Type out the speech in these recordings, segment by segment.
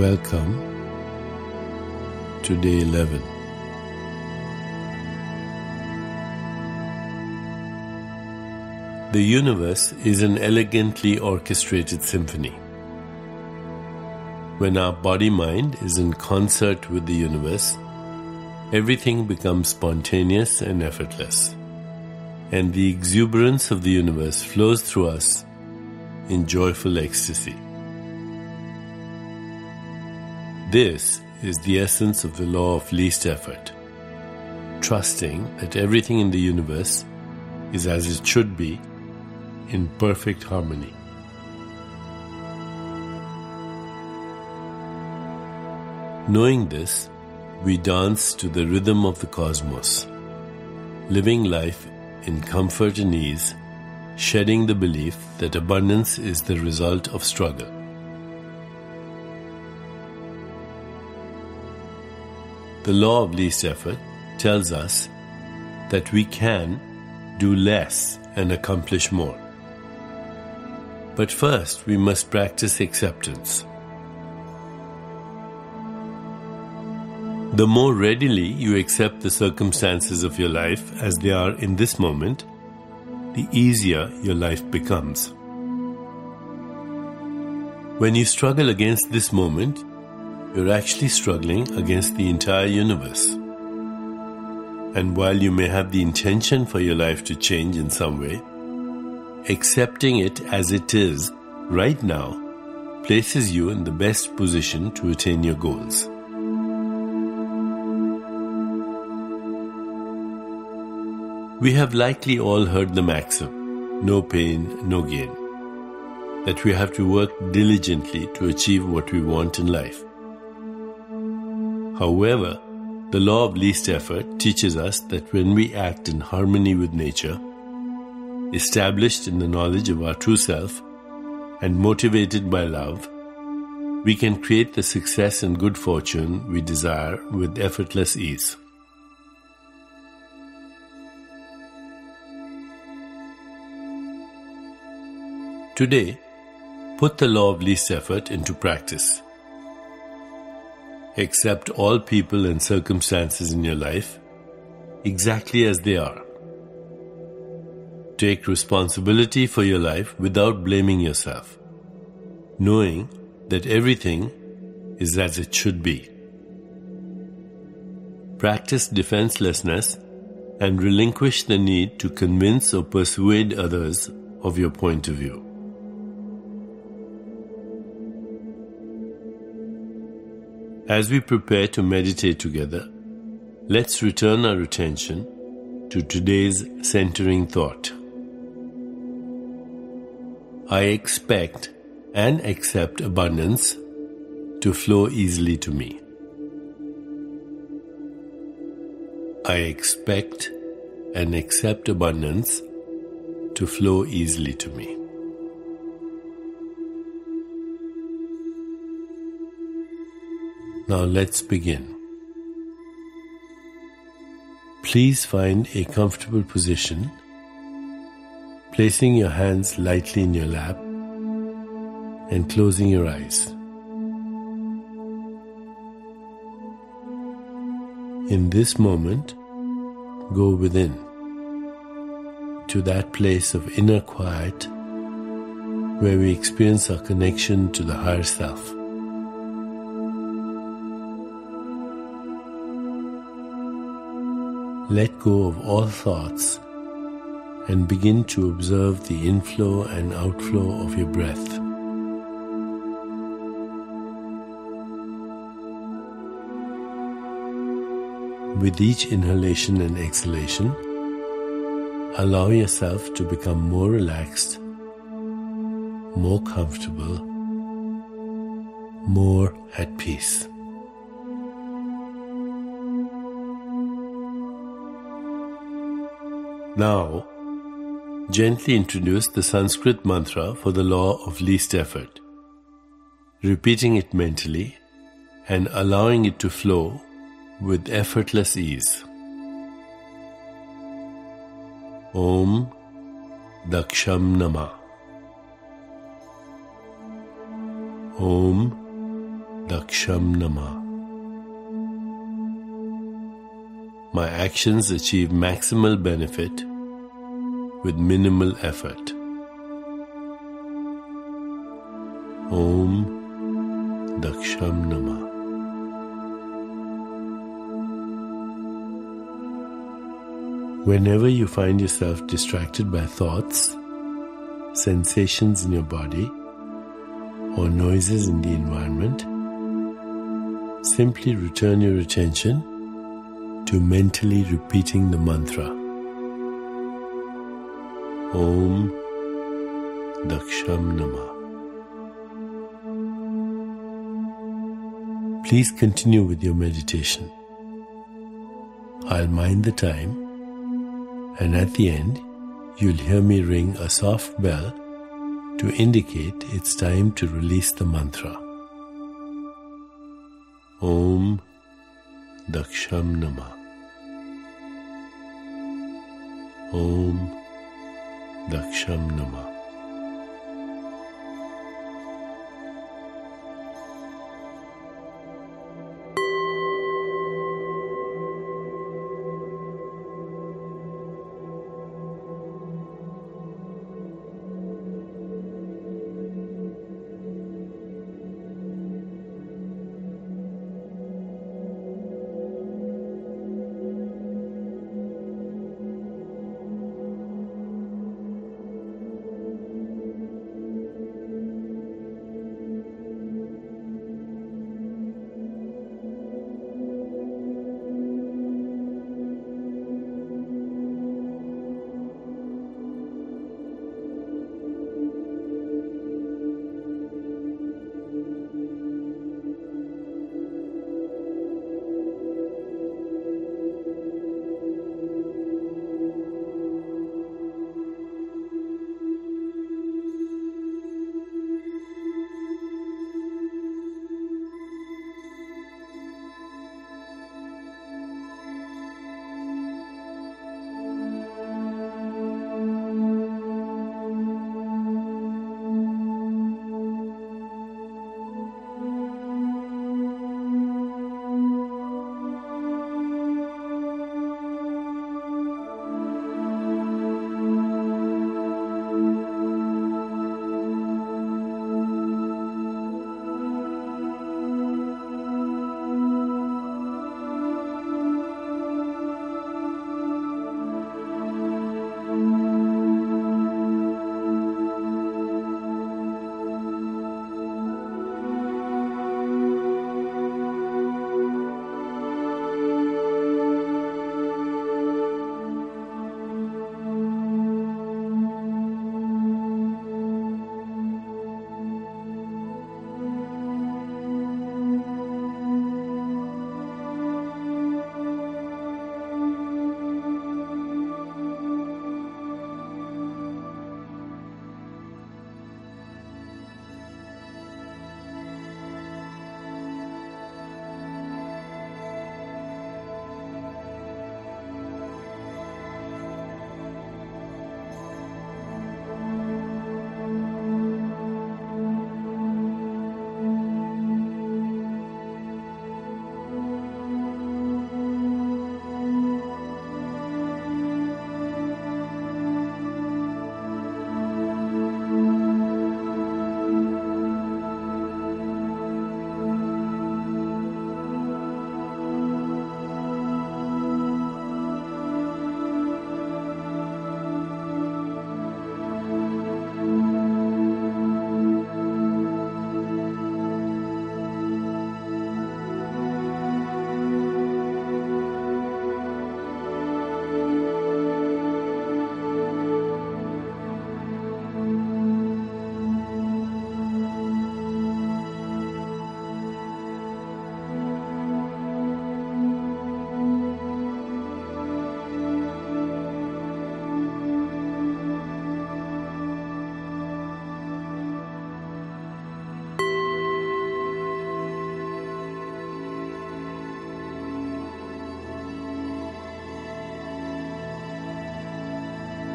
Welcome to day 11. The universe is an elegantly orchestrated symphony. When our body mind is in concert with the universe, everything becomes spontaneous and effortless, and the exuberance of the universe flows through us in joyful ecstasy. This is the essence of the law of least effort, trusting that everything in the universe is as it should be in perfect harmony. Knowing this, we dance to the rhythm of the cosmos, living life in comfort and ease, shedding the belief that abundance is the result of struggle. The law of least effort tells us that we can do less and accomplish more. But first, we must practice acceptance. The more readily you accept the circumstances of your life as they are in this moment, the easier your life becomes. When you struggle against this moment, you're actually struggling against the entire universe. And while you may have the intention for your life to change in some way, accepting it as it is right now places you in the best position to attain your goals. We have likely all heard the maxim no pain, no gain. That we have to work diligently to achieve what we want in life. However, the law of least effort teaches us that when we act in harmony with nature, established in the knowledge of our true self, and motivated by love, we can create the success and good fortune we desire with effortless ease. Today, put the law of least effort into practice. Accept all people and circumstances in your life exactly as they are. Take responsibility for your life without blaming yourself, knowing that everything is as it should be. Practice defenselessness and relinquish the need to convince or persuade others of your point of view. As we prepare to meditate together, let's return our attention to today's centering thought. I expect and accept abundance to flow easily to me. I expect and accept abundance to flow easily to me. Now let's begin. Please find a comfortable position, placing your hands lightly in your lap and closing your eyes. In this moment, go within to that place of inner quiet where we experience our connection to the higher self. Let go of all thoughts and begin to observe the inflow and outflow of your breath. With each inhalation and exhalation, allow yourself to become more relaxed, more comfortable, more at peace. Now, gently introduce the Sanskrit mantra for the law of least effort, repeating it mentally and allowing it to flow with effortless ease. Om Daksham Nama. Om Daksham Nama. My actions achieve maximal benefit with minimal effort. Om Daksham. Whenever you find yourself distracted by thoughts, sensations in your body, or noises in the environment, simply return your attention to mentally repeating the mantra Om Daksham Nama. Please continue with your meditation. I'll mind the time and at the end, you'll hear me ring a soft bell to indicate it's time to release the mantra. Om Daksham Nama. Om Daksham Nama.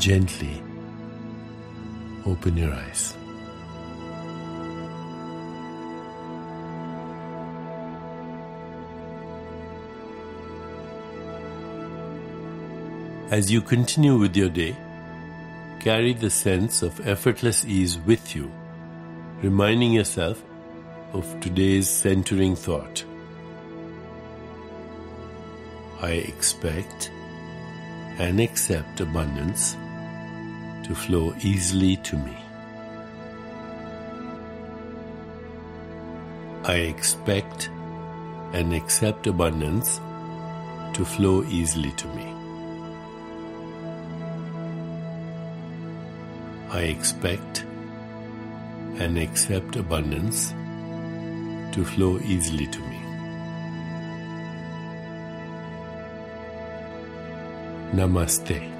gently open your eyes. As you continue with your day, carry the sense of effortless ease with you, reminding yourself of today's centering thought. I expect and accept abundance to flow easily to me. I expect and accept abundance to flow easily to me. I expect and accept abundance to flow easily to me. Namaste.